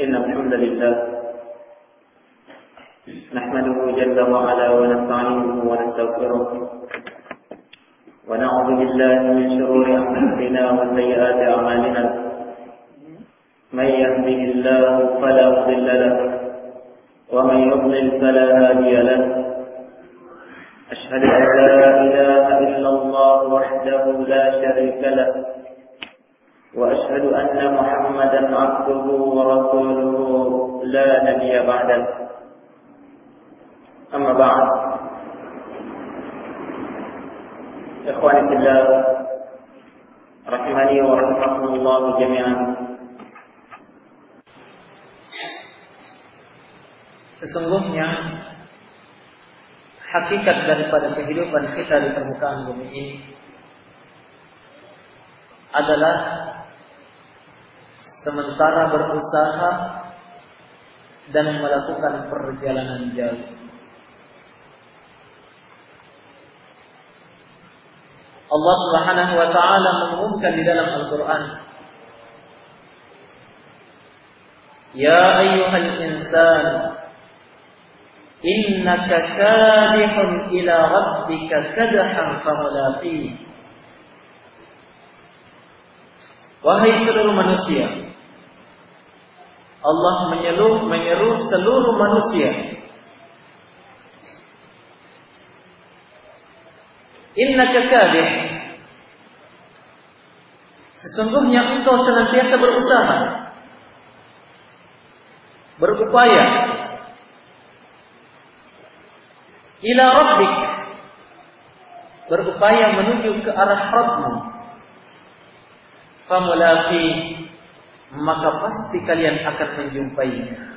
إن الحمد لله نحمده جل وعلا ونستعينه ونستغفره ونعوذ بالله من شرور أنفسنا وسيئات أعمالنا. من يهده الله فلا مضل له ومن يضلل فلا هادي له. أشهد أن لا إله إلا الله وحده لا شريك له. وأشهد أن محمدا عبده ورسوله لا نبي بعده أما بعد إخواني في الله رحمني ورحمكم الله جميعا Sesungguhnya hakikat daripada kehidupan kita di permukaan bumi ini adalah sementara berusaha dan melakukan perjalanan jauh. Allah Subhanahu wa taala mengumumkan di dalam Al-Qur'an Ya ayyuhal insan innaka kadihun ila rabbika kadhan famulaqih Wahai seluruh manusia Allah menyeru menyeru seluruh manusia. Innaka kadih. Sesungguhnya engkau senantiasa berusaha berupaya ila rabbik berupaya menuju ke arah Rabbmu famulaqi maka pasti kalian akan menjumpainya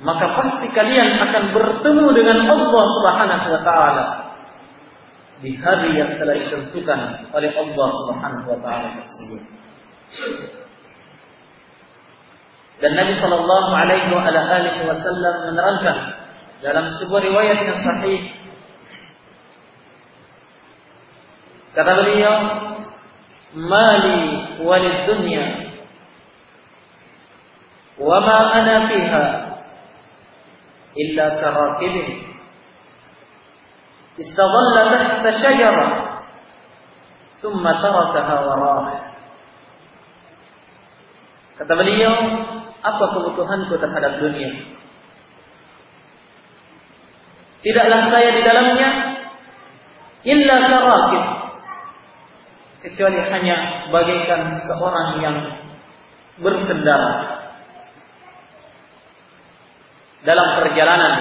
maka pasti kalian akan bertemu dengan Allah Subhanahu wa taala di hari yang telah ditentukan oleh Allah Subhanahu wa taala tersebut. Dan Nabi sallallahu alaihi wa alihi wasallam menerangkan dalam sebuah riwayat yang sahih kata beliau mali walid dunya wa ma ana fiha illa karakibin istadalla tahta syajara thumma tarakaha warah kata beliau apa kebutuhanku terhadap dunia? Tidaklah saya di dalamnya illa karakib kecuali hanya bagaikan seorang yang berkendara dalam perjalanan.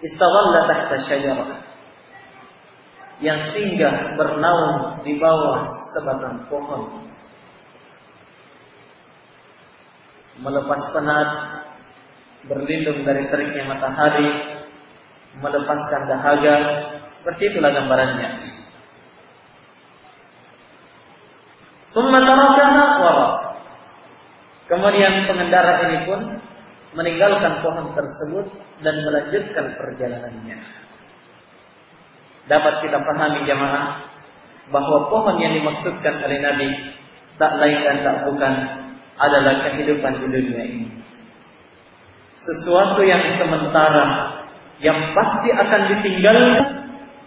Istadalla tahta syajarah yang singgah bernaung di bawah sebatang pohon. Melepas penat berlindung dari teriknya matahari melepaskan dahaga. Seperti itulah gambarannya Kemudian pengendara ini pun meninggalkan pohon tersebut dan melanjutkan perjalanannya. Dapat kita pahami jamaah bahwa pohon yang dimaksudkan oleh Nabi tak lain dan tak bukan adalah kehidupan di dunia ini. Sesuatu yang sementara yang pasti akan ditinggalkan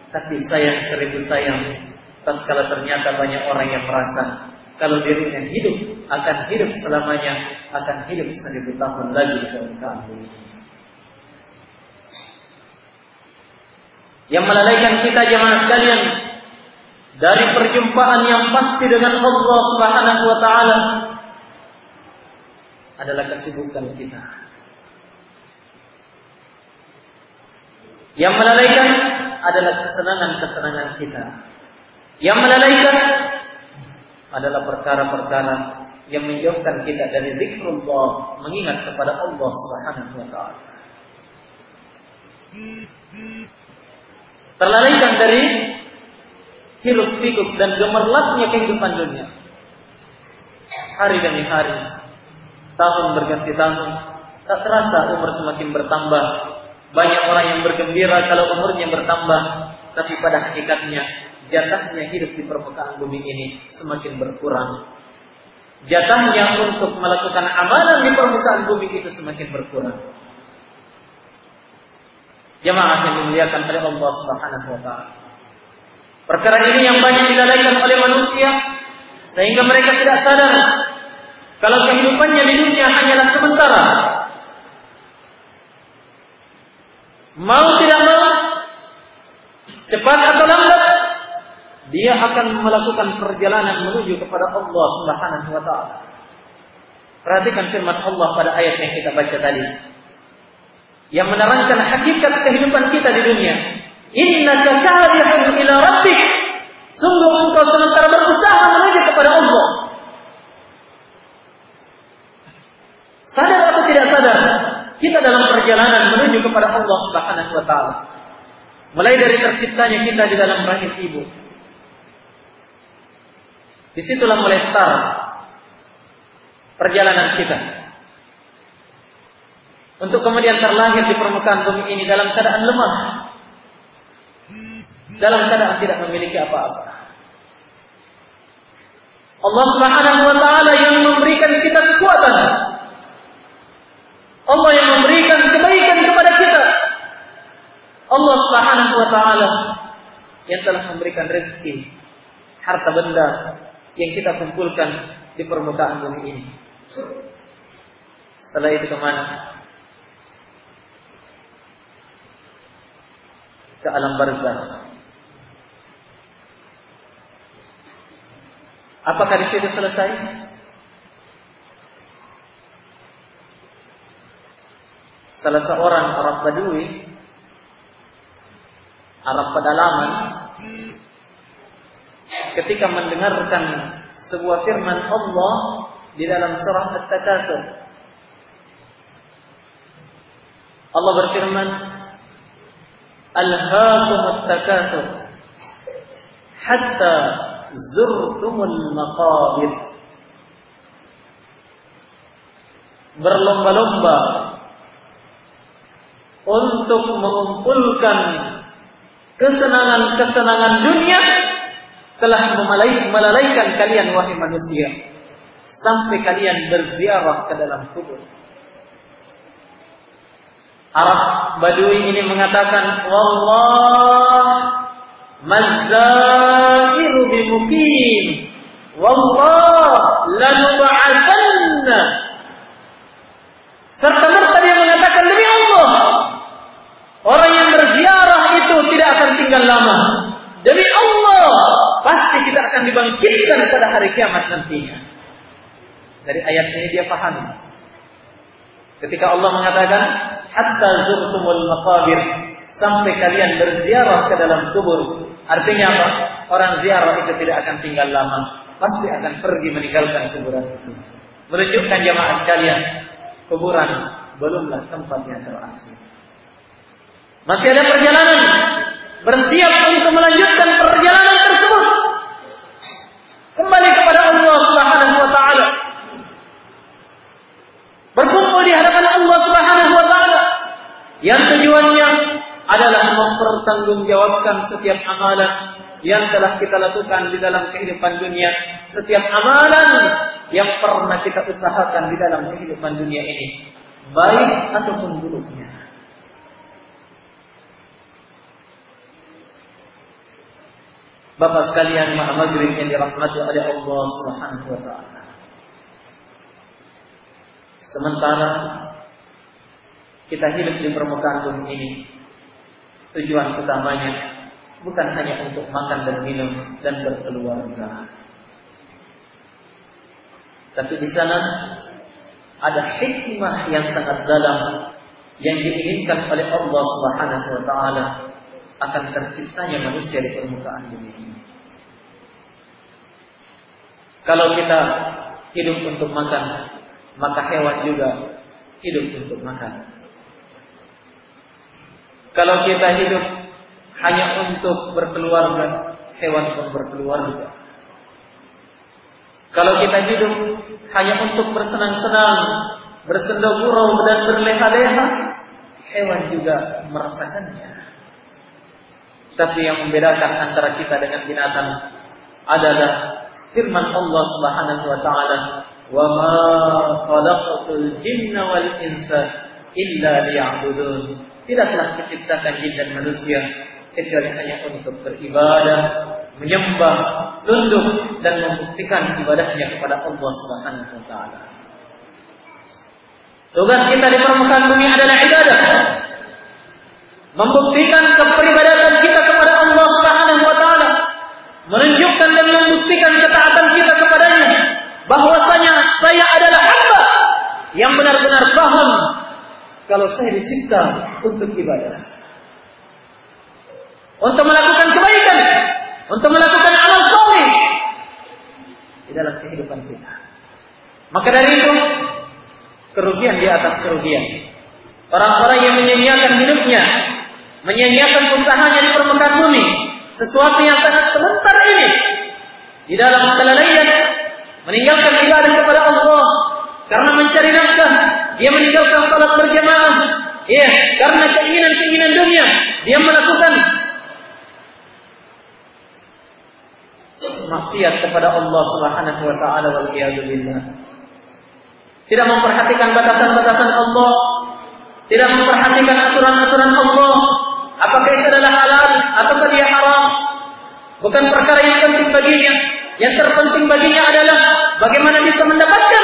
tapi sayang seribu sayang tatkala ternyata banyak orang yang merasa kalau dirinya hidup akan hidup selamanya akan hidup seribu tahun lagi permukaan bumi yang melalaikan kita jemaah sekalian dari perjumpaan yang pasti dengan Allah Subhanahu wa taala adalah kesibukan kita. Yang melalaikan adalah kesenangan-kesenangan kita. Yang melalaikan adalah perkara-perkara yang menjauhkan kita dari zikrullah, mengingat kepada Allah Subhanahu wa taala. Terlalaikan dari hiruk pikuk dan gemerlapnya kehidupan dunia. Hari demi hari, tahun berganti tahun, tak terasa umur semakin bertambah. Banyak orang yang bergembira kalau umurnya bertambah, tapi pada hakikatnya jatahnya hidup di permukaan bumi ini semakin berkurang. jatahnya untuk melakukan amalan di permukaan bumi itu semakin berkurang. Jemaah yang dimuliakan oleh Allah Subhanahu wa taala. Perkara ini yang banyak dilalaikan oleh manusia sehingga mereka tidak sadar kalau kehidupannya di dunia hanyalah sementara. Mau tidak mau, cepat atau lambat, dia akan melakukan perjalanan menuju kepada Allah Subhanahu wa taala. Perhatikan firman Allah pada ayat yang kita baca tadi. Yang menerangkan hakikat kehidupan kita di dunia. Innaka kadihun ila rabbik. Sungguh engkau sementara berusaha menuju kepada Allah. Sadar atau tidak sadar, kita dalam perjalanan menuju kepada Allah Subhanahu wa taala. Mulai dari terciptanya kita di dalam rahim ibu. Di situlah mulai start perjalanan kita. Untuk kemudian terlahir di permukaan bumi ini dalam keadaan lemah. Dalam keadaan tidak memiliki apa-apa. Allah Subhanahu wa taala yang memberikan kita kekuatan Allah yang memberikan kebaikan kepada kita. Allah Subhanahu wa taala yang telah memberikan rezeki, harta benda yang kita kumpulkan di permukaan bumi ini. Setelah itu ke mana? Ke alam barzah. Apakah di situ selesai? salah seorang Arab Badui, Arab pedalaman, ketika mendengarkan sebuah firman Allah di dalam surah At-Takatsur. Allah berfirman, "Alhaakumut takatsur hatta zurtumul maqabir." Berlomba-lomba untuk mengumpulkan kesenangan-kesenangan dunia telah melalaikan kalian wahai manusia sampai kalian berziarah ke dalam kubur. Arab Badui ini mengatakan, Wallah mazzahiru bimukim. Wallah lanuba'atanna. Serta merta dia mengatakan demi Allah, Orang yang berziarah itu tidak akan tinggal lama. Demi Allah, pasti kita akan dibangkitkan pada hari kiamat nantinya. Dari ayat ini dia paham. Ketika Allah mengatakan, Hatta zurtumul maqabir. Sampai kalian berziarah ke dalam kubur. Artinya apa? Orang ziarah itu tidak akan tinggal lama. Pasti akan pergi meninggalkan kuburan itu. Menunjukkan jamaah sekalian, kuburan belumlah tempat yang terakhir. Masih ada perjalanan. Bersiap untuk melanjutkan mempertanggungjawabkan setiap amalan yang telah kita lakukan di dalam kehidupan dunia, setiap amalan yang pernah kita usahakan di dalam kehidupan dunia ini, baik ataupun buruknya. Bapak sekalian Maha Maghrib yang dirahmati oleh Allah Subhanahu wa taala. Sementara kita hidup di permukaan bumi ini, tujuan utamanya bukan hanya untuk makan dan minum dan berkeluarga. Tapi di sana ada hikmah yang sangat dalam yang diinginkan oleh Allah Subhanahu wa taala akan terciptanya manusia di permukaan bumi ini. Kalau kita hidup untuk makan, maka hewan juga hidup untuk makan. Kalau kita hidup hanya untuk berkeluarga, hewan pun berkeluarga. Kalau kita hidup hanya untuk bersenang-senang, bersenda gurau dan berleha-leha, hewan juga merasakannya. Tapi yang membedakan antara kita dengan binatang adalah firman Allah Subhanahu wa taala, "Wa ma khalaqatul jinna wal insa illa liya'budun." Tidaklah kuciptakan jin dan manusia kecuali hanya untuk beribadah, menyembah, tunduk dan membuktikan ibadahnya kepada Allah Subhanahu wa taala. Tugas kita di permukaan bumi adalah ibadah. Membuktikan kepribadian kita kepada Allah Subhanahu wa taala. Menunjukkan dan membuktikan ketaatan kita kepadanya bahwasanya saya adalah hamba yang benar-benar paham kalau saya dicipta untuk ibadah. Untuk melakukan kebaikan, untuk melakukan amal soleh di dalam kehidupan kita. Maka dari itu, kerugian di atas kerugian. Orang-orang yang menyia-nyiakan hidupnya, menyia-nyiakan usahanya di permukaan bumi, sesuatu yang sangat sebentar ini di dalam kelalaian meninggalkan ibadah kepada Allah karena mencari nafkah, dia meninggalkan salat berjamaah, ya, karena keinginan-keinginan dunia, dia melakukan maksiat kepada Allah Subhanahu wa taala wal. Tidak memperhatikan batasan-batasan Allah, tidak memperhatikan aturan-aturan Allah, apakah itu adalah halal ataukah dia haram. Bukan perkara yang penting baginya. Yang terpenting baginya adalah bagaimana bisa mendapatkan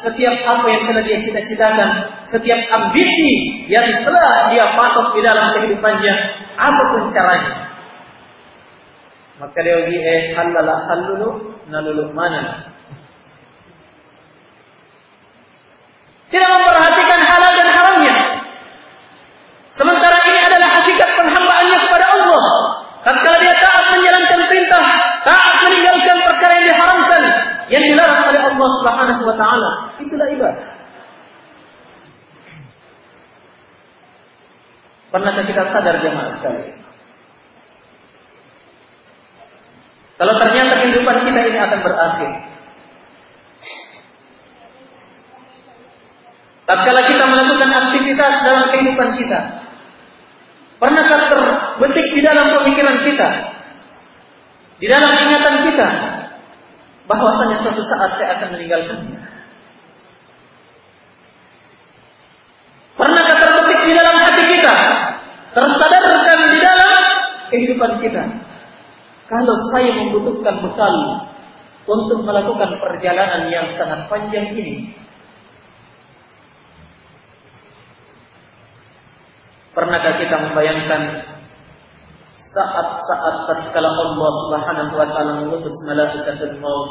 setiap apa yang telah dia cita-citakan, setiap ambisi yang telah dia patok di dalam kehidupannya, apa pun caranya. Maka dia pergi eh halala halulu nalulu mana? Tidak memperhatikan halal dan haramnya. Sementara ini adalah hakikat penghambaannya kepada Allah. Tatkala dia Subhanahu wa taala, itulah ibadah. Pernahkah kita sadar jemaah sekalian? Kalau ternyata kehidupan kita ini akan berakhir. Tatkala kita melakukan aktivitas dalam kehidupan kita, pernahkah terbetik di dalam pemikiran kita, di dalam ingatan kita, bahwasanya suatu saat saya akan meninggalkannya? Pernahkah terbetik di dalam hati kita, tersadarkan di dalam kehidupan kita, kalau saya membutuhkan bekal untuk melakukan perjalanan yang sangat panjang ini, pernahkah kita membayangkan saat-saat tatkala Allah Subhanahu wa taala mengutus malaikatul maut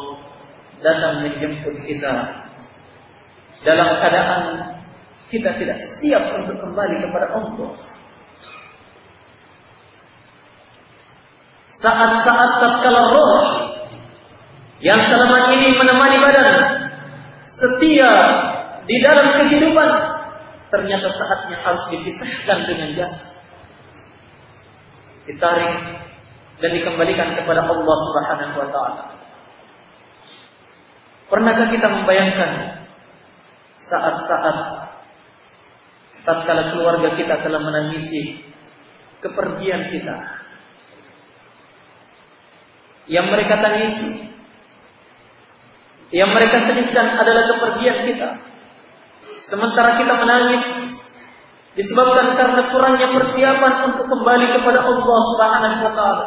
datang menjemput kita dalam keadaan kita tidak siap untuk kembali kepada Allah. saat-saat tatkala roh yang selama ini menemani badan setia di dalam kehidupan ternyata saatnya harus dipisahkan dengan jasad ditarik dan dikembalikan kepada Allah Subhanahu wa taala Pernahkah kita membayangkan saat-saat tatkala keluarga kita telah menangisi kepergian kita yang mereka tangisi, yang mereka sedihkan adalah kepergian kita. Sementara kita menangis disebabkan karena kurangnya persiapan untuk kembali kepada Allah Subhanahu wa taala.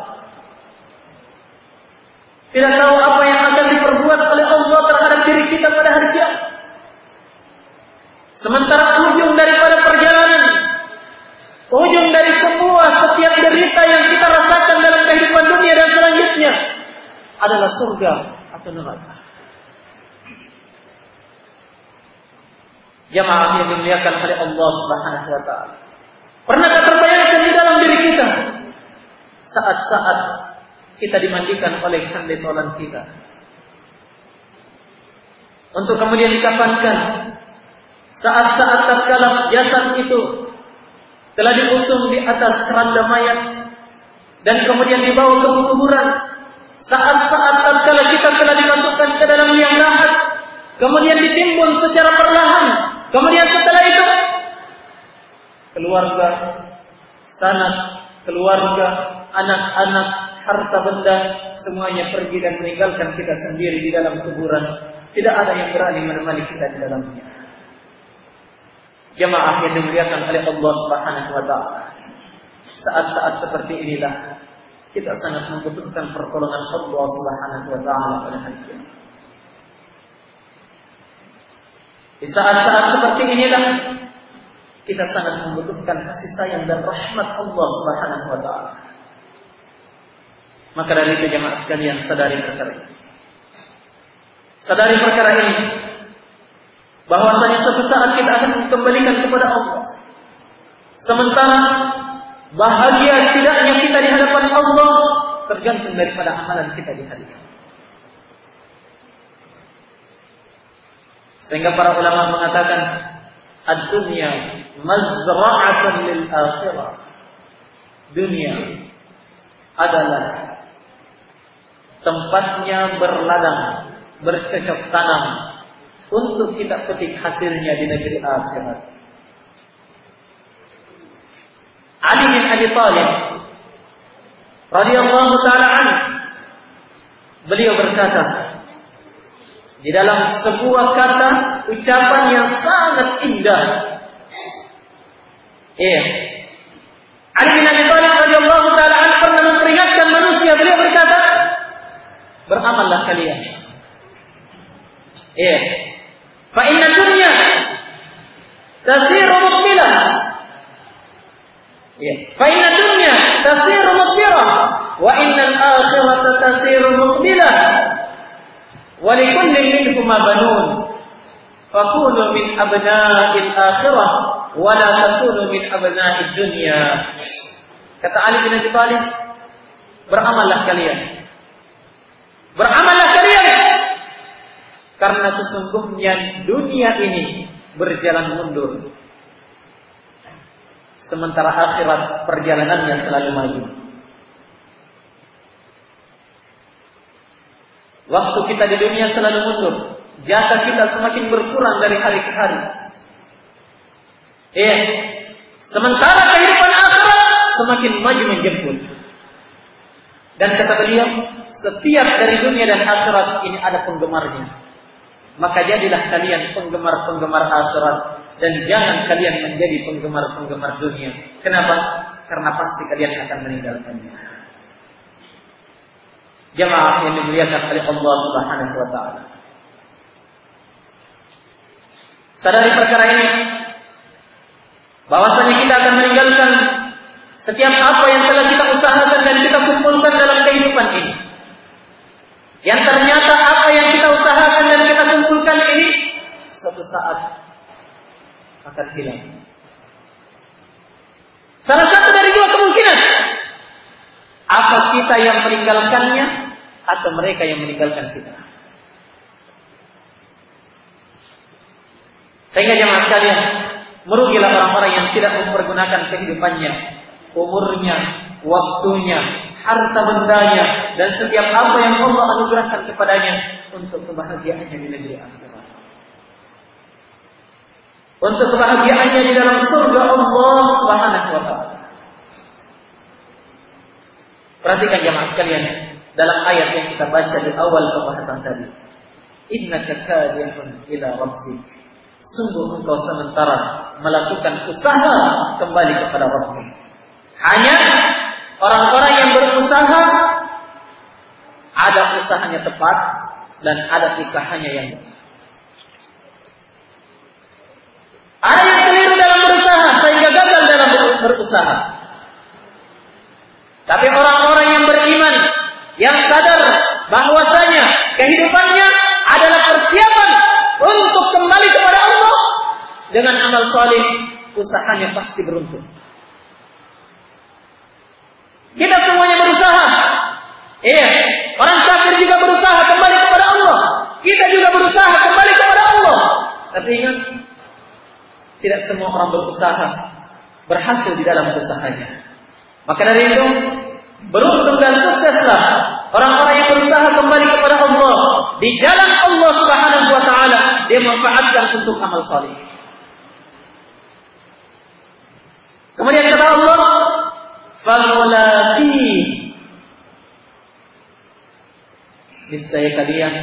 Tidak tahu apa yang akan diperbuat oleh Allah terhadap diri kita pada hari kiamat. Sementara ujung daripada perjalanan, ujung dari semua setiap derita yang kita rasakan dalam kehidupan dunia dan selanjutnya adalah surga atau neraka. Jamaah yang dimuliakan oleh Allah Subhanahu wa taala. Pernahkah terbayangkan di dalam diri kita saat-saat kita dimandikan oleh handai tolan kita? Untuk kemudian dikafankan saat-saat tatkala jasad itu telah diusung di atas keranda mayat dan kemudian dibawa ke kuburan saat-saat tatkala kita telah dimasukkan ke dalam liang lahat, kemudian ditimbun secara perlahan, kemudian setelah itu keluarga, sanak, keluarga, anak-anak, harta benda semuanya pergi dan meninggalkan kita sendiri di dalam kuburan. Tidak ada yang berani menemani kita di dalamnya. Jemaah yang dimuliakan oleh Allah Subhanahu wa taala. Saat-saat seperti inilah kita sangat membutuhkan pertolongan Allah Subhanahu wa taala pada hari kiamat. Di saat-saat seperti inilah kita sangat membutuhkan kasih sayang dan rahmat Allah Subhanahu wa taala. Maka dari itu jemaah sekalian sadari perkara ini. Sadari perkara ini bahwasanya suatu saat kita akan kembalikan kepada Allah. Sementara bahagia tidaknya kita di hadapan Allah tergantung daripada amalan kita di hari ini. Sehingga para ulama mengatakan ad-dunya mazra'atan lil akhirah. Dunia adalah tempatnya berladang, bercocok tanam untuk kita petik hasilnya di negeri akhirat. Ali bin Abi Thalib radhiyallahu taala beliau berkata di dalam sebuah kata ucapan yang sangat indah. Iya. Ali bin Abi Thalib radhiyallahu taala pernah memperingatkan manusia beliau berkata beramallah kalian. Iya. Fa inna dunya tasiru muqbilah. Ya. Fa inna dunya tasiru muqbirah wa inna al-akhirata tasiru muqbilah. Minhum banun. Fakunu min abna'il akhirah wa la takunu min abna'id dunya. Kata Ali bin Abi Thalib, beramallah kalian. Beramallah kalian karena sesungguhnya dunia ini berjalan mundur. Sementara akhirat perjalanannya selalu maju. Waktu kita di dunia selalu mundur. Jatah kita semakin berkurang dari hari ke hari. Iya. Sementara kehidupan akhirat semakin maju menjemput. Dan kata beliau, setiap dari dunia dan akhirat ini ada penggemarnya. Maka jadilah kalian penggemar-penggemar akhirat dan jangan kalian menjadi penggemar-penggemar dunia. Kenapa? Karena pasti kalian akan meninggalkannya. Jamaah yang dimuliakan oleh Allah Subhanahu wa taala. Sadari perkara ini bahwasanya kita akan meninggalkan setiap apa yang telah kita usahakan dan kita kumpulkan dalam kehidupan ini. Yang ternyata apa yang kita usahakan dan kita kumpulkan ini suatu saat akan hilang. Salah satu dari dua kemungkinan. Apa kita yang meninggalkannya atau mereka yang meninggalkan kita. Sehingga jangan sekalian merugilah orang-orang yang tidak mempergunakan kehidupannya, umurnya, waktunya, harta bendanya, dan setiap apa yang Allah anugerahkan kepadanya untuk kebahagiaannya di negeri akhirat. Untuk kebahagiaannya di dalam surga Allah Subhanahu wa taala. Perhatikan jemaah sekalian dalam ayat yang kita baca di awal pembahasan tadi. Innaka kadihun ila rabbik. Sungguh engkau sementara melakukan usaha kembali kepada Rabbik. Hanya orang-orang yang berusaha ada usahanya tepat dan ada usahanya yang Ada yang keliru dalam berusaha sehingga gagal dalam berusaha. Tapi orang-orang yang beriman yang sadar bahwasanya kehidupannya adalah persiapan untuk kembali kepada Allah dengan amal saleh, usahanya pasti beruntung. Kita semuanya berusaha. Iya, orang kafir juga berusaha kembali kepada Allah. Kita juga berusaha kembali kepada Allah. Tapi ingat, tidak semua orang berusaha berhasil di dalam usahanya. Maka dari itu, beruntung dan sukseslah orang-orang yang berusaha kembali kepada Allah di jalan Allah Subhanahu wa taala dia manfaatkan untuk amal saleh. Kemudian kata Allah, "Famulati" Niscaya kalian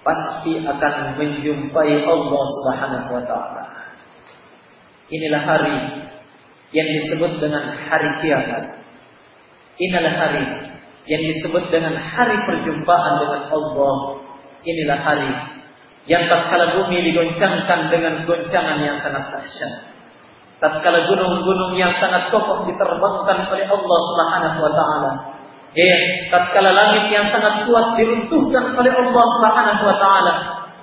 pasti akan menjumpai Allah Subhanahu wa taala. Inilah hari yang disebut dengan hari kiamat. Inilah hari yang disebut dengan hari perjumpaan dengan Allah. Inilah hari yang tatkala bumi digoncangkan dengan goncangan yang sangat dahsyat. Tatkala gunung-gunung yang sangat kokoh diterbangkan oleh Allah Subhanahu wa taala Ya, tatkala langit yang sangat kuat diruntuhkan oleh Allah Subhanahu wa taala,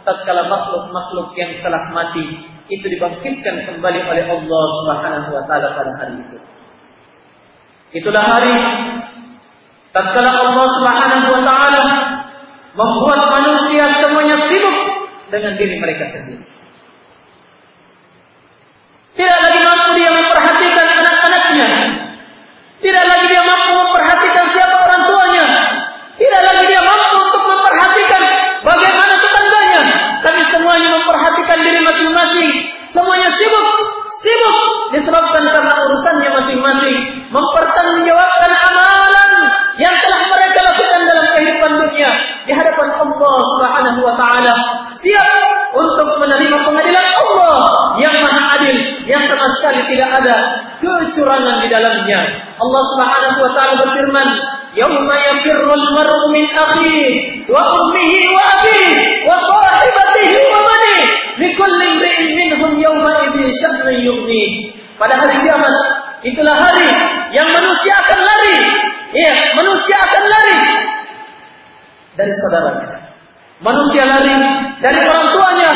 tatkala makhluk-makhluk yang telah mati itu dibangkitkan kembali oleh Allah Subhanahu wa taala pada hari itu. Itulah hari tatkala Allah Subhanahu wa taala membuat manusia semuanya sibuk dengan diri mereka sendiri. Tidak lagi mampu dia memperhatikan anak-anaknya. Tidak lagi dia mampu memperhatikan siapa orang tuanya. Tidak lagi dia mampu untuk memperhatikan bagaimana tetangganya. Tapi semuanya memperhatikan diri masing-masing. Semuanya sibuk. Sibuk disebabkan karena urusannya masing-masing. Mempertanggungjawabkan amalan yang telah mereka lakukan dalam kehidupan dunia. Di hadapan Allah subhanahu wa ta'ala. Siap untuk menerima pengadilan Allah yang maha adil. Yang sama sekali tidak ada kecurangan di dalamnya. Allah Subhanahu wa taala berfirman, "Yauma yafirrul mar'u min wa ummihi wa abihi wa sahibatihi wa banihi, likulli imri'in minhum yawma idzin sya'nun yughni." Pada hari Manusia lari dari orang tuanya.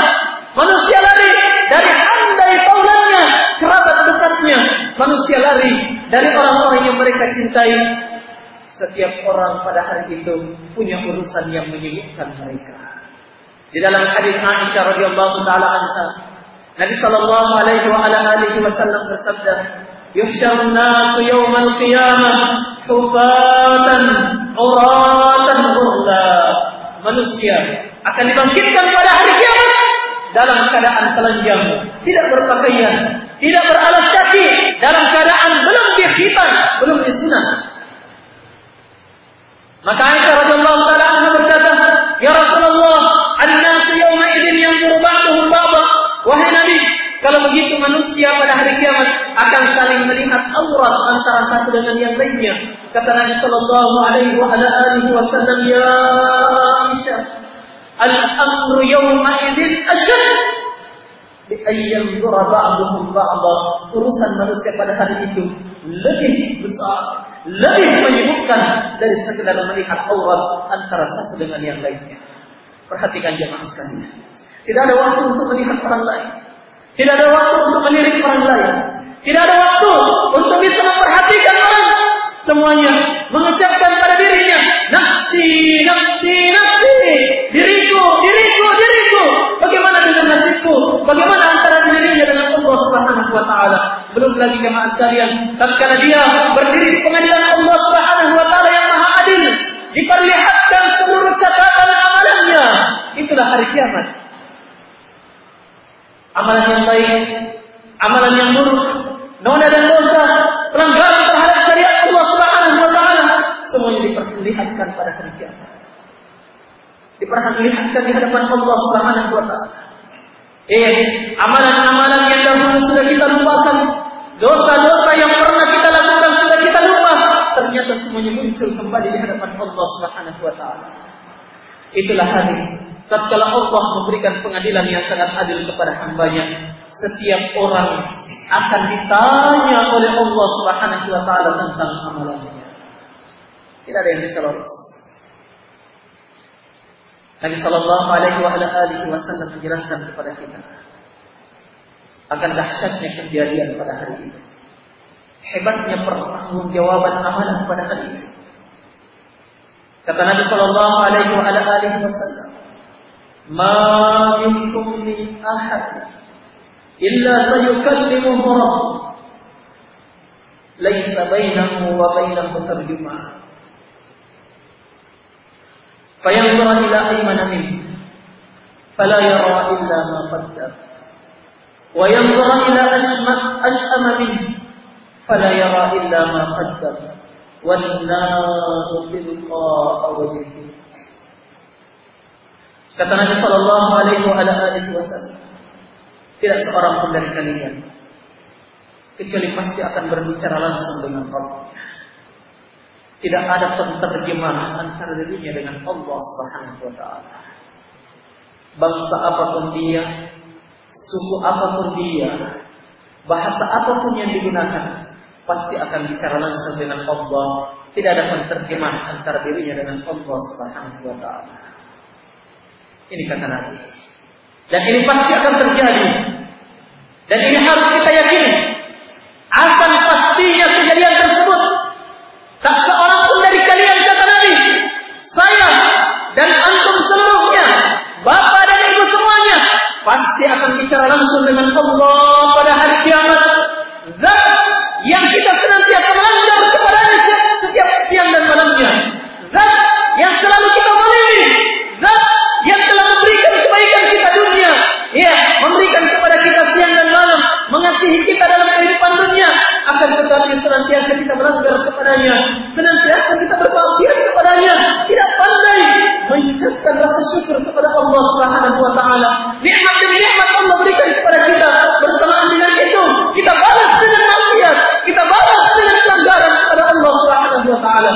Manusia lari dari andai taulannya, kerabat dekatnya. Manusia lari dari orang-orang yang mereka cintai. Setiap orang pada hari itu punya urusan yang menyibukkan mereka. Di dalam hadis Aisyah radhiyallahu taala anha, Nabi sallallahu alaihi wa ala alihi wasallam bersabda, "Yuhsyarun nasu yawmal qiyamah hufatan, uratan, ghurla." Manusia akan dibangkitkan pada hari kiamat dalam keadaan telanjang, tidak berpakaian, tidak beralas kaki, dalam keadaan belum dikhitan, belum disunat. Maka Aisyah radhiyallahu taala anha berkata, "Ya Rasulullah, an-nasu yawma idzin yanzuru ba'duhum ba'dha." Wahai Nabi, kalau begitu manusia pada hari kiamat akan saling melihat aurat antara satu dengan yang lainnya. Kata Nabi sallallahu alaihi wa alihi wasallam, "Ya al-amru yawma idzin ashad." Biayyam ba'duhum ba'dha. Urusan manusia pada hari itu lebih besar, lebih menyibukkan dari sekedar melihat aurat antara satu dengan yang lainnya. Perhatikan jemaah sekalian. Tidak ada waktu untuk melihat orang lain. Tidak ada waktu untuk melirik orang lain. Tidak ada waktu untuk bisa memperhatikan orang. Semuanya mengucapkan pada dirinya, nafsi, nafsi, nafsi, diriku, diriku, diriku. Bagaimana dengan nasibku? Bagaimana antara dirinya dengan Allah Subhanahu wa taala? Belum lagi jemaah sekalian, tatkala dia berdiri di pengadilan Allah Subhanahu wa taala yang Maha Adil, diperlihatkan seluruh catatan amalannya. Itulah hari kiamat. Amalan yang baik, amalan yang buruk, noda dan dosa, pelanggaran terhadap diperlihatkan pada hari kiamat. Diperlihatkan di hadapan Allah Subhanahu wa taala. Eh, amalan-amalan yang dahulu sudah kita lupakan, dosa-dosa yang pernah kita lakukan sudah kita lupa, ternyata semuanya muncul kembali di hadapan Allah Subhanahu wa taala. Itulah hari tatkala Allah memberikan pengadilan yang sangat adil kepada hambanya, setiap orang akan ditanya oleh Allah Subhanahu wa taala tentang amalannya. Tidak ada yang bisa lolos. Nabi Shallallahu Alaihi Wasallam menjelaskan kepada kita akan dahsyatnya kejadian pada hari itu. Hebatnya pertanggungjawaban amalan pada hari itu. Kata Nabi Shallallahu Alaihi Wasallam, "Ma minkum min ahad illa sayukallimuhu rabbuh, laisa bainahu wa bainahu tarjuman." فينظر إلى أيمن منه فلا يرى إلا ما قدم وينظر إلى أشأم منه فلا يرى إلا ما قدم والنار تلقاء وجهه Kata Nabi Shallallahu Alaihi Wasallam, tidak seorang pun dari kalian kecuali pasti akan berbicara langsung dengan Allah. Tidak ada penterjemah antara dirinya dengan Allah Subhanahu wa taala. Bangsa apa pun dia, suku apa pun dia, bahasa apa pun yang digunakan, pasti akan bicara langsung dengan Allah. Tidak ada penterjemah antara dirinya dengan Allah Subhanahu wa taala. Ini kata Nabi. Dan ini pasti akan terjadi. Dan ini harus kita yakini. Akan Pasti akan bicara langsung dengan Allah pada hari kiamat. Zat yang kita senantiasa kita melanggar kepadanya. Senantiasa kita bermaksiat kepadanya. Tidak pandai mengucapkan rasa syukur kepada Allah Subhanahu wa taala. Nikmat demi nikmat Allah berikan kepada kita. Bersamaan dengan itu, kita balas dengan maksiat. Kita balas dengan pelanggaran kepada Allah Subhanahu wa taala.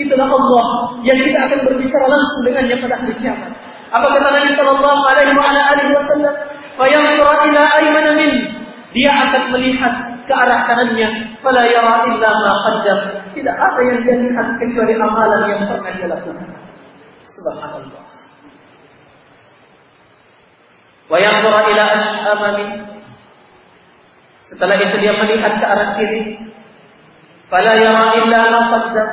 Itulah Allah yang kita akan berbicara langsung dengannya pada hari kiamat. Apa kata Nabi sallallahu alaihi wasallam? Fayanzura ila aymana min. Dia akan melihat ke arah kanannya, fala yara illa ma qaddam. Tidak ada yang dia lihat kecuali amalan yang pernah dia lakukan. Subhanallah. Wa yanzura ila ash'ama min. Setelah itu dia melihat ke arah kiri. Fala yara illa ma qaddam.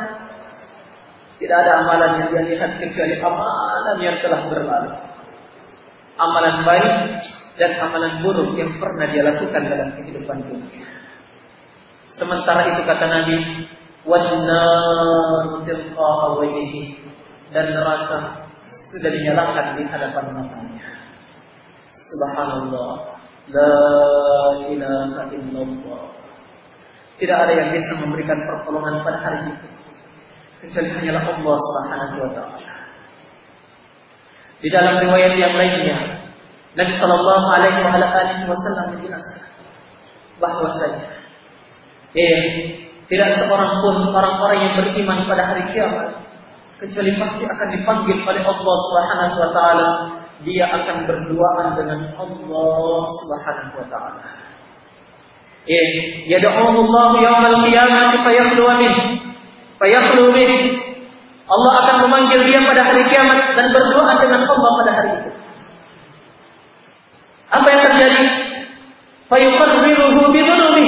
Tidak ada amalan yang dia lihat kecuali amalan yang telah berlalu. Amalan baik dan amalan buruk yang pernah dia lakukan dalam kehidupan dunia. Sementara itu kata Nabi, "Wan-nar dan neraka sudah dinyalakan di hadapan matanya. Subhanallah, la ilaha illallah. Tidak ada yang bisa memberikan pertolongan pada hari itu kecuali hanyalah Allah Subhanahu wa taala. Di dalam riwayat yang lainnya, Nabi Shallallahu alaihi wasallam menjelaskan bahwasanya eh tidak seorang pun orang-orang yang beriman pada hari kiamat kecuali pasti akan dipanggil oleh Allah Subhanahu wa taala dia akan berduaan dengan Allah Subhanahu wa taala. Eh, yad'u Allah yaumil qiyamah fa yakhlu Fayakhlu Allah akan memanggil dia pada hari kiamat dan berdoa dengan Allah pada hari itu. Apa yang terjadi? Fayuqarriruhu bidhunubi.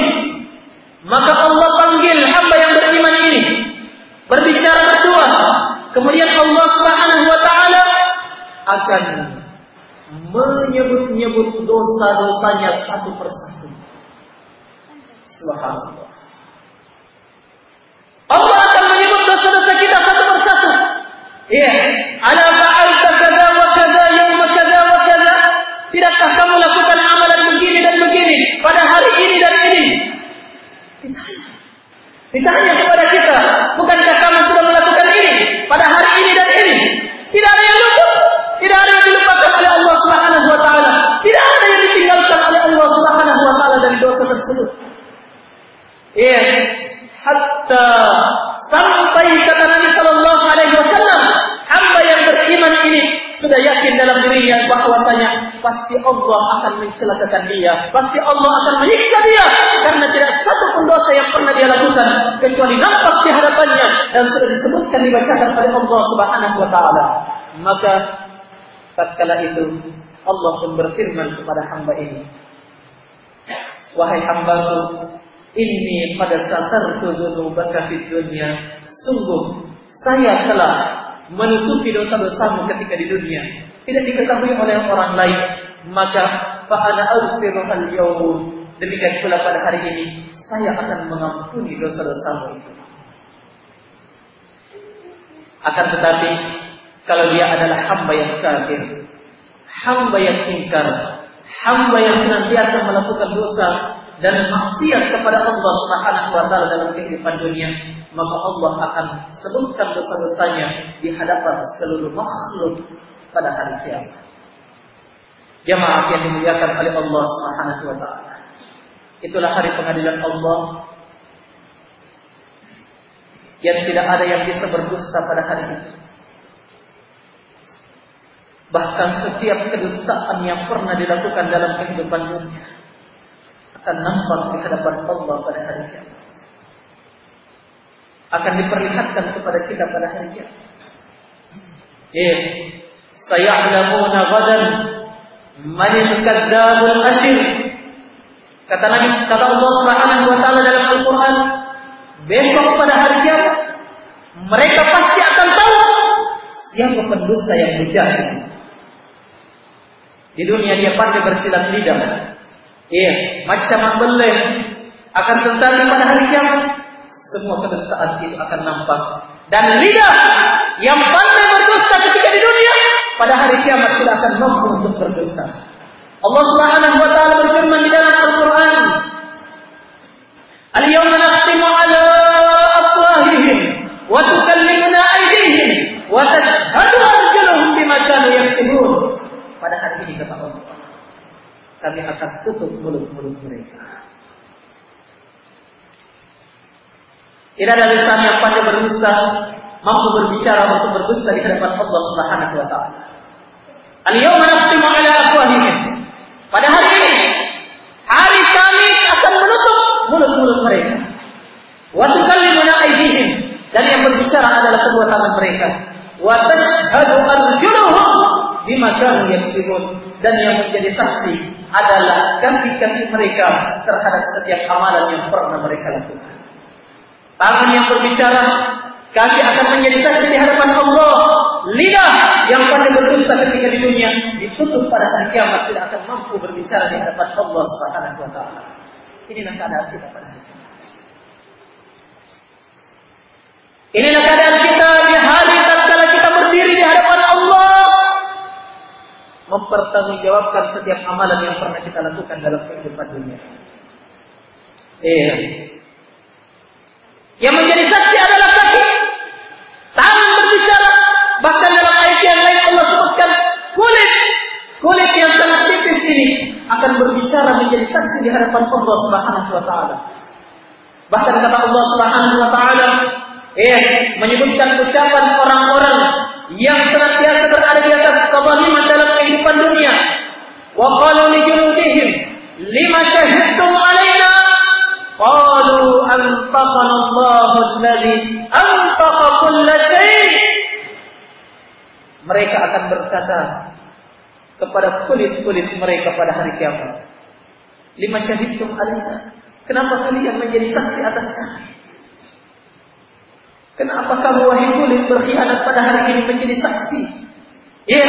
Maka Allah panggil hamba yang beriman ini berbicara berdua. Kemudian Allah Subhanahu wa taala akan menyebut-nyebut dosa-dosanya satu persatu. Subhanallah. Allah akan menyebut dosa-dosa kita satu persatu. Iya. Ala Allah akan mencelakakan dia, pasti Allah akan menyiksa dia karena tidak satu pun dosa yang pernah dia lakukan kecuali nampak di hadapannya dan sudah disebutkan dibacakan oleh Allah Subhanahu Wa Taala. Maka tatkala itu Allah pun berfirman kepada hamba ini, wahai hambaku, ini pada satar dzunubaka fid dunia. Sungguh saya telah menutupi dosa-dosamu ketika di dunia. Tidak diketahui oleh orang lain. Maka fa'ana aghfiru al yawm. Demikian pula pada hari ini saya akan mengampuni dosa-dosamu itu. Akan tetapi kalau dia adalah hamba yang kafir, hamba yang ingkar, hamba yang senantiasa melakukan dosa, dan maksiat kepada Allah Subhanahu wa taala dalam kehidupan dunia, maka Allah akan sebutkan dosa-dosanya di hadapan seluruh makhluk pada hari kiamat. Jamaah yang dimuliakan oleh Allah Subhanahu wa taala. Itulah hari pengadilan Allah yang tidak ada yang bisa berdusta pada hari itu. Bahkan setiap kedustaan yang pernah dilakukan dalam kehidupan dunia akan nampak di hadapan Allah pada hari kiamat. Akan diperlihatkan kepada kita pada hari kiamat. Ya, saya'lamuna ghadan manil kadzabul ashir. Kata Nabi, kata Allah Subhanahu wa taala dalam Al-Qur'an, besok pada hari kiamat mereka pasti akan tahu siapa pendusta yang bejat. Di dunia dia pandai bersilat lidah. Iya, macam ambeleh. Akan tetapi pada hari kiamat semua kedustaan itu akan nampak. Dan lidah yang pandai pada hari kiamat tidak akan mampu untuk berdusta. Allah Subhanahu wa taala berfirman di dalam Al-Qur'an, "Al-yawma nakhtimu 'ala afwahihim wa tukallimuna aydihim wa tashhadu arjuluhum bima kanu yaksubun." Pada hari ini kata Allah, kami akan tutup mulut-mulut mereka. Tidak ada lisan yang pandai berdusta mampu berbicara untuk berdusta di hadapan Allah Subhanahu wa taala. Al-yawma nakhtimu 'ala afwahihim. Pada hari ini hari kami akan menutup mulut-mulut mereka. Wa tukallimuna aydihim dan yang berbicara adalah kedua tangan mereka. Wa tashhadu arjuluhum bima kanu yaksibun dan yang menjadi saksi adalah kaki-kaki mereka terhadap setiap amalan yang pernah mereka lakukan. Tangan yang berbicara Kami akan menjadi saksi di hadapan Allah. Lidah yang pandai berdusta ketika di dunia ditutup pada hari kiamat tidak akan mampu berbicara di hadapan Allah Subhanahu wa taala. Inilah keadaan kita pada hari kiamat. Inilah keadaan kita di hari tatkala kita berdiri di hadapan Allah mempertanggungjawabkan setiap amalan yang pernah kita lakukan dalam kehidupan dunia. Eh, yang menjadi Kulit kulit yang sangat tipis ini akan berbicara menjadi saksi di hadapan Allah Subhanahu wa taala. Bahkan kata Allah Subhanahu wa taala eh menyebutkan ucapan orang-orang yang senantiasa berada di atas kezaliman dalam kehidupan dunia. Wa qalu li junudihim lima syahidtum alaina qalu antaqana Allah alladhi antaqa kull syai' mereka akan berkata kepada kulit-kulit mereka pada hari kiamat. Lima syahidtum alina. Kenapa kalian menjadi saksi atas kami? Kenapa kamu wahai kulit berkhianat pada hari ini menjadi saksi? Ya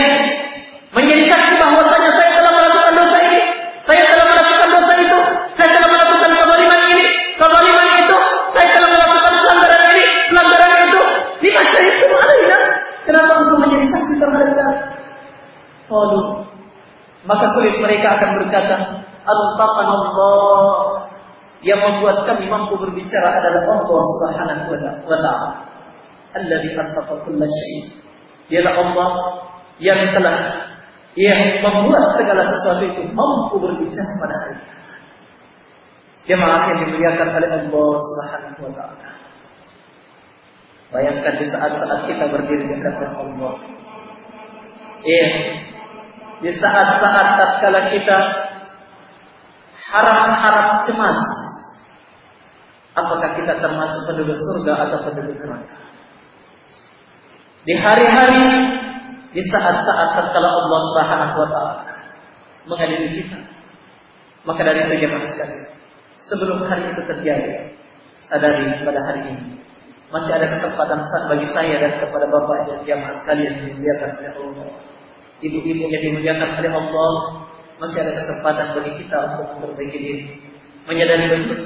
menjadi saksi bahwasanya saya telah melakukan dosa ini. Saya telah melakukan dosa itu. Saya telah melakukan kezaliman ini. Kezaliman itu. Saya telah melakukan pelanggaran ini. Pelanggaran itu. Lima syahidtum alaina kenapa engkau menjadi saksi terhadap kami Qalu maka kulit mereka akan berkata Allah yang membuat kami mampu berbicara adalah Allah Subhanahu wa taala alladzi antaqa kulla syai Allah yang telah yang membuat segala sesuatu itu mampu berbicara pada hari Jemaah yang dimuliakan oleh Allah Subhanahu wa taala. Bayangkan di saat-saat kita berdiri di hadapan Allah. Iya. Di saat-saat tatkala kita harap-harap cemas. Apakah kita termasuk penduduk surga atau penduduk neraka? Di hari-hari di saat-saat tatkala Allah Subhanahu wa taala mengadili kita. Maka dari itu jemaah sekalian, sebelum hari itu terjadi, sadari pada hari ini masih ada kesempatan bagi saya dan kepada bapak dan jamaah sekalian yang dimuliakan oleh Allah. Ibu-ibu yang dimuliakan oleh Allah, masih ada kesempatan bagi kita untuk memperbaiki diri, menyadari betul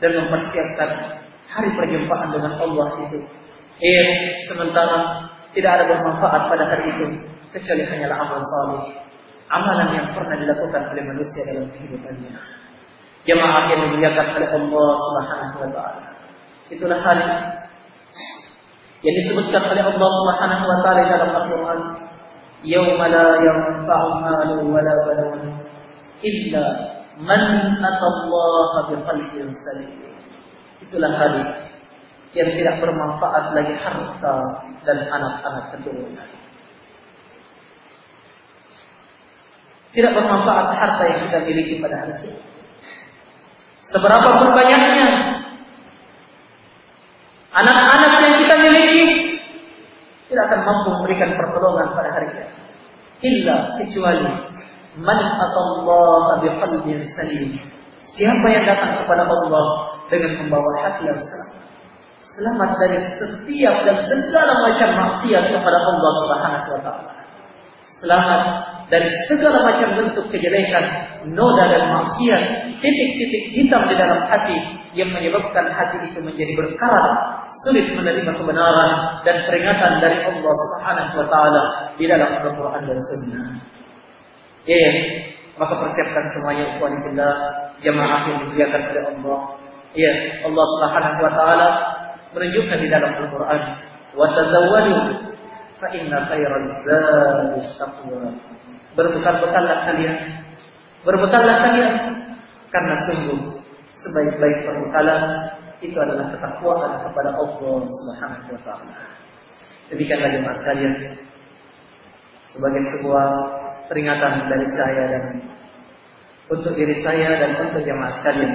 dan mempersiapkan hari perjumpaan dengan Allah itu. Eh, sementara tidak ada bermanfaat pada hari itu kecuali hanyalah amal saleh, amalan yang pernah dilakukan oleh manusia dalam kehidupannya. Jemaah yang dimuliakan oleh Allah Subhanahu wa taala. Itulah hal yang disebutkan oleh Allah Subhanahu wa taala dalam Al-Qur'an. Yawma la yanfa'u malu wala banun illa man atallaha biqalbin salim. Itulah hari yang tidak bermanfaat lagi harta dan anak-anak keturunan. Tidak bermanfaat harta yang kita miliki pada hari ini. Seberapa pun banyaknya anak-anak yang kita miliki tidak akan mampu memberikan pertolongan pada hari ini. Illa kecuali man atallaha biqalbin salim. Siapa yang datang kepada Allah dengan membawa hati yang selamat. Selamat dari setiap dan segala macam maksiat kepada Allah Subhanahu wa taala. Selamat dari segala macam bentuk kejelekan, noda dan maksiat, titik-titik hitam di dalam hati yang menyebabkan hati itu menjadi berkarat, sulit menerima kebenaran dan peringatan dari Allah Subhanahu wa taala di dalam Al-Qur'an dan Sunnah. Ya, maka persiapkan semuanya ikhwan fillah, jamaah yang dimuliakan oleh Allah. Ya, Allah Subhanahu wa taala menunjukkan di dalam Al-Qur'an, "Wa tazawwadu fa inna khairaz zadi taqwa." Berbekal-bekallah kalian. Berbekallah kalian karena sungguh sebaik-baik perbekalan itu adalah ketakwaan kepada Allah Subhanahu wa taala. Demikianlah jemaah sekalian sebagai sebuah peringatan dari saya dan untuk diri saya dan untuk jemaah sekalian.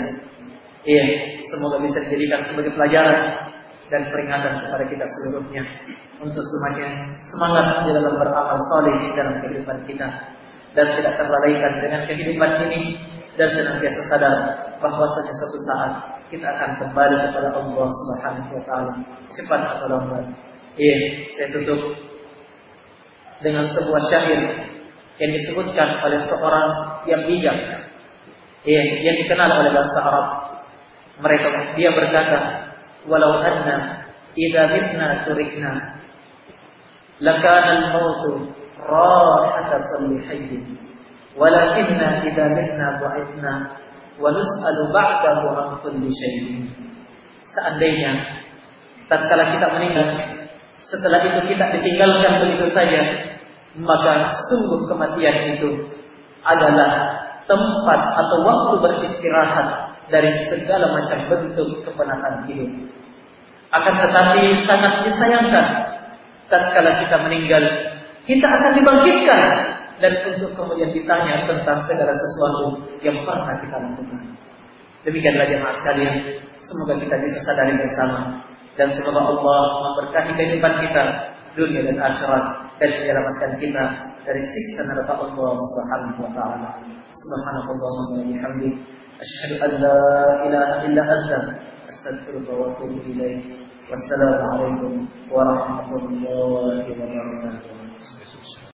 Iya, semoga bisa dijadikan sebagai pelajaran dan peringatan kepada kita seluruhnya untuk semakin semangat di dalam beramal soleh dalam kehidupan kita dan tidak terlalaikan dengan kehidupan ini dan senantiasa sadar bahwa suatu saat kita akan kembali kepada Allah Subhanahu wa taala cepat atau lambat. Iya, saya tutup dengan sebuah syair yang disebutkan oleh seorang yang bijak. Iya, yang dikenal oleh bangsa Arab. Mereka dia berkata, "Walau anna idza mitna turikna lakana al-maut rahata kulli hayy walakinna idza mitna bu'ithna wa nus'alu ba'dahu an kulli syai'." Seandainya tatkala kita meninggal setelah itu kita ditinggalkan begitu saja maka sungguh kematian itu adalah tempat atau waktu beristirahat dari segala macam bentuk kepenatan hidup. Akan tetapi sangat disayangkan tatkala kita meninggal, kita akan dibangkitkan dan untuk kemudian ditanya tentang segala sesuatu yang pernah kita lakukan. Demikianlah jemaah sekalian, semoga kita bisa sadari bersama dan semoga Allah memberkahi kehidupan kita dunia dan akhirat dan menyelamatkan kita dari siksa neraka Allah Subhanahu wa taala. Subhanallahumma wa bihamdik asyhadu an la ilaha illa anta astaghfiruka wa atubu ilaik. Wassalamu alaikum warahmatullahi wabarakatuh.